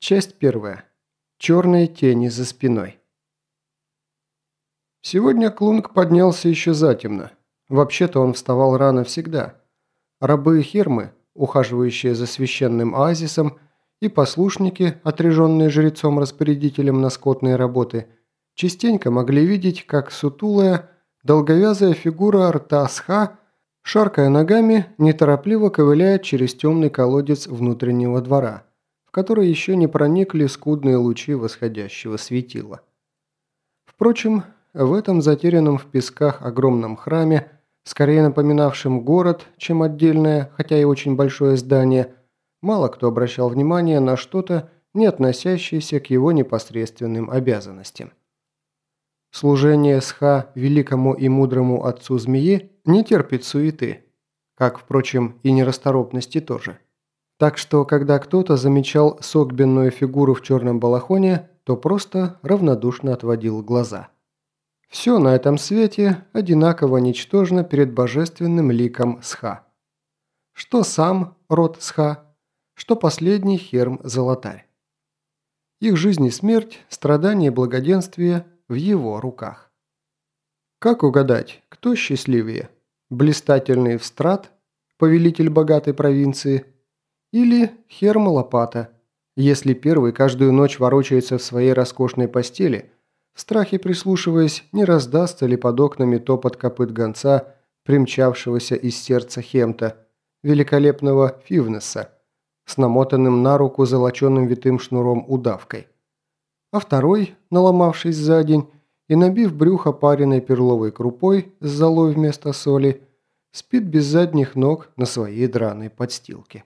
Часть первая. Черные тени за спиной. Сегодня Клунг поднялся еще затемно. Вообще-то он вставал рано всегда. Рабы и хермы, ухаживающие за священным оазисом, и послушники, отряженные жрецом-распорядителем на скотные работы, частенько могли видеть, как сутулая, долговязая фигура Артасха, шаркая ногами, неторопливо ковыляет через темный колодец внутреннего двора – в который еще не проникли скудные лучи восходящего светила. Впрочем, в этом затерянном в песках огромном храме, скорее напоминавшем город, чем отдельное, хотя и очень большое здание, мало кто обращал внимание на что-то, не относящееся к его непосредственным обязанностям. Служение Сха великому и мудрому отцу змеи не терпит суеты, как, впрочем, и нерасторопности тоже. Так что, когда кто-то замечал согбенную фигуру в черном балахоне, то просто равнодушно отводил глаза. Все на этом свете одинаково ничтожно перед божественным ликом Сха. Что сам род Сха, что последний Херм-Золотарь. Их жизнь и смерть, страдания и благоденствие в его руках. Как угадать, кто счастливее? Блистательный Встрат, повелитель богатой провинции – или Херма-Лопата, если первый каждую ночь ворочается в своей роскошной постели, в страхе прислушиваясь, не раздастся ли под окнами топот копыт гонца, примчавшегося из сердца Хемта, великолепного Фивнеса, с намотанным на руку золоченым витым шнуром удавкой. А второй, наломавшись за день и набив брюхо пареной перловой крупой с золой вместо соли, спит без задних ног на своей драной подстилке.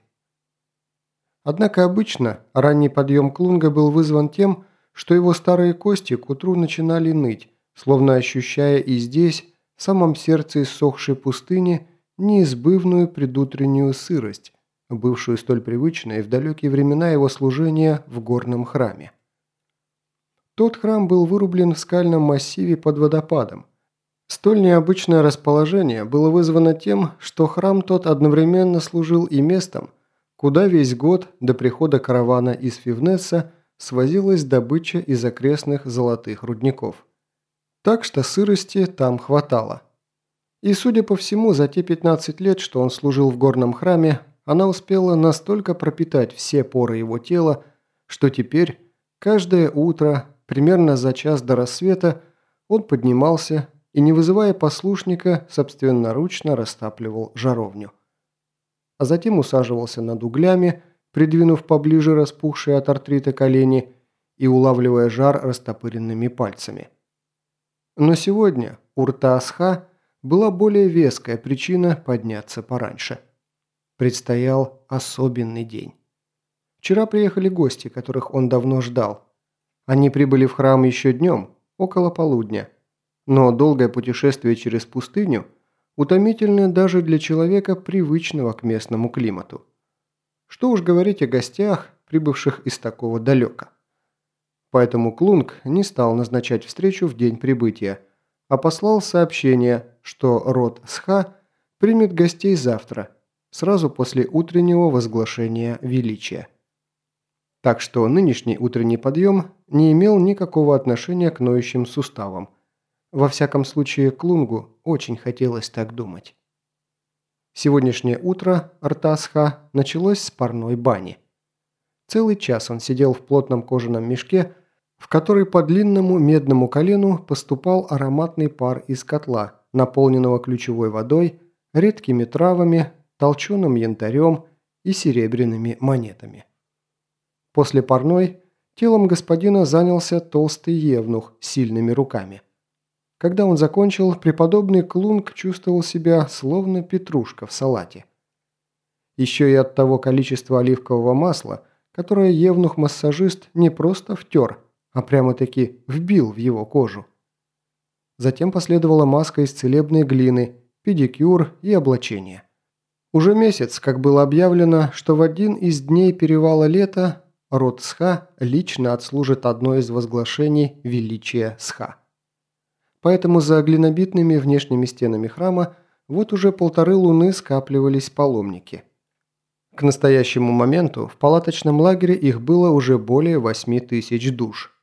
Однако обычно ранний подъем Клунга был вызван тем, что его старые кости к утру начинали ныть, словно ощущая и здесь, в самом сердце иссохшей пустыни, неизбывную предутреннюю сырость, бывшую столь привычной в далекие времена его служения в горном храме. Тот храм был вырублен в скальном массиве под водопадом. Столь необычное расположение было вызвано тем, что храм тот одновременно служил и местом, куда весь год до прихода каравана из Фивнеса свозилась добыча из окрестных золотых рудников. Так что сырости там хватало. И, судя по всему, за те 15 лет, что он служил в горном храме, она успела настолько пропитать все поры его тела, что теперь, каждое утро, примерно за час до рассвета, он поднимался и, не вызывая послушника, собственноручно растапливал жаровню а затем усаживался над углями, придвинув поближе распухшие от артрита колени и улавливая жар растопыренными пальцами. Но сегодня у рта Асха была более веская причина подняться пораньше. Предстоял особенный день. Вчера приехали гости, которых он давно ждал. Они прибыли в храм еще днем, около полудня. Но долгое путешествие через пустыню – утомительны даже для человека, привычного к местному климату. Что уж говорить о гостях, прибывших из такого далека. Поэтому Клунг не стал назначать встречу в день прибытия, а послал сообщение, что род Сха примет гостей завтра, сразу после утреннего возглашения величия. Так что нынешний утренний подъем не имел никакого отношения к ноющим суставам – во всяком случае, Клунгу очень хотелось так думать. Сегодняшнее утро Артасха началось с парной бани. Целый час он сидел в плотном кожаном мешке, в который по длинному медному колену поступал ароматный пар из котла, наполненного ключевой водой, редкими травами, толченым янтарем и серебряными монетами. После парной телом господина занялся толстый евнух с сильными руками – когда он закончил, преподобный Клунг чувствовал себя словно петрушка в салате. Еще и от того количества оливкового масла, которое евнух-массажист не просто втер, а прямо-таки вбил в его кожу. Затем последовала маска из целебной глины, педикюр и облачение. Уже месяц, как было объявлено, что в один из дней перевала лета род Сха лично отслужит одно из возглашений величия Сха поэтому за глинобитными внешними стенами храма вот уже полторы луны скапливались паломники. К настоящему моменту в палаточном лагере их было уже более 8 тысяч душ.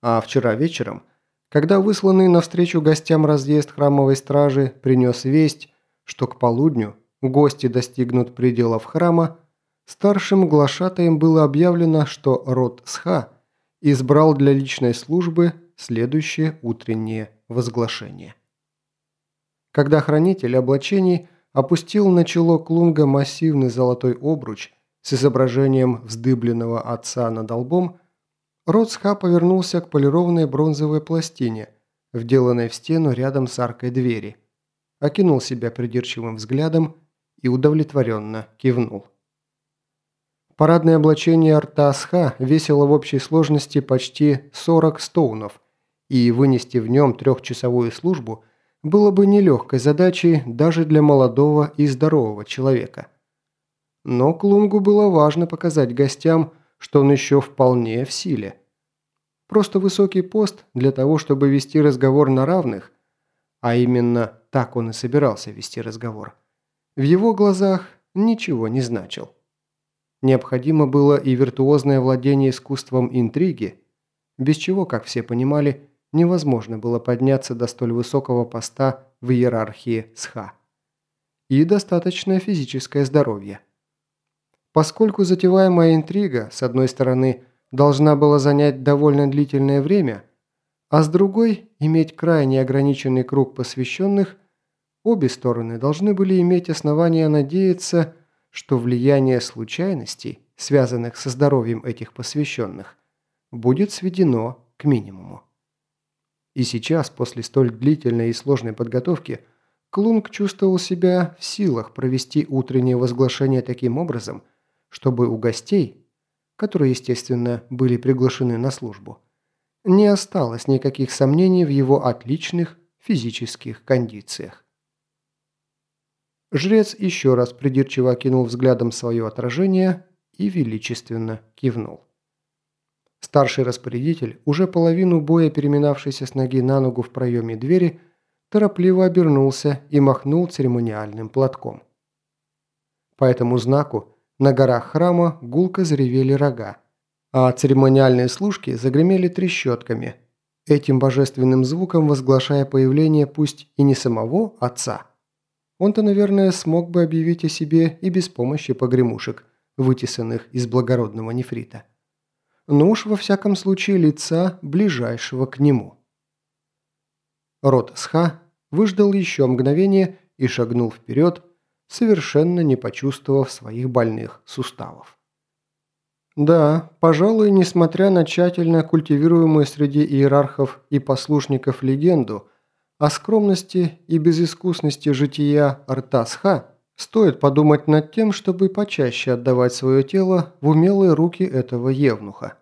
А вчера вечером, когда высланный навстречу гостям разъезд храмовой стражи принес весть, что к полудню гости достигнут пределов храма, старшим глашатаем было объявлено, что род Сха избрал для личной службы следующее утреннее возглашение. Когда хранитель облачений опустил на чело Клунга массивный золотой обруч с изображением вздыбленного отца над лбом, Роцха повернулся к полированной бронзовой пластине, вделанной в стену рядом с аркой двери, окинул себя придирчивым взглядом и удовлетворенно кивнул. Парадное облачение Артасха весило в общей сложности почти 40 стоунов, и вынести в нем трехчасовую службу – было бы нелегкой задачей даже для молодого и здорового человека. Но Клунгу было важно показать гостям, что он еще вполне в силе. Просто высокий пост для того, чтобы вести разговор на равных, а именно так он и собирался вести разговор, в его глазах ничего не значил. Необходимо было и виртуозное владение искусством интриги, без чего, как все понимали, невозможно было подняться до столь высокого поста в иерархии СХА. И достаточное физическое здоровье. Поскольку затеваемая интрига, с одной стороны, должна была занять довольно длительное время, а с другой – иметь крайне ограниченный круг посвященных, обе стороны должны были иметь основания надеяться, что влияние случайностей, связанных со здоровьем этих посвященных, будет сведено к минимуму. И сейчас, после столь длительной и сложной подготовки, Клунг чувствовал себя в силах провести утреннее возглашение таким образом, чтобы у гостей, которые, естественно, были приглашены на службу, не осталось никаких сомнений в его отличных физических кондициях. Жрец еще раз придирчиво окинул взглядом свое отражение и величественно кивнул. Старший распорядитель, уже половину боя переминавшийся с ноги на ногу в проеме двери, торопливо обернулся и махнул церемониальным платком. По этому знаку на горах храма гулко заревели рога, а церемониальные служки загремели трещотками, этим божественным звуком возглашая появление пусть и не самого отца. Он-то, наверное, смог бы объявить о себе и без помощи погремушек, вытесанных из благородного нефрита но уж во всяком случае лица ближайшего к нему. Рот Сха выждал еще мгновение и шагнул вперед, совершенно не почувствовав своих больных суставов. Да, пожалуй, несмотря на тщательно культивируемую среди иерархов и послушников легенду о скромности и безыскусности жития Артасха, стоит подумать над тем, чтобы почаще отдавать свое тело в умелые руки этого евнуха.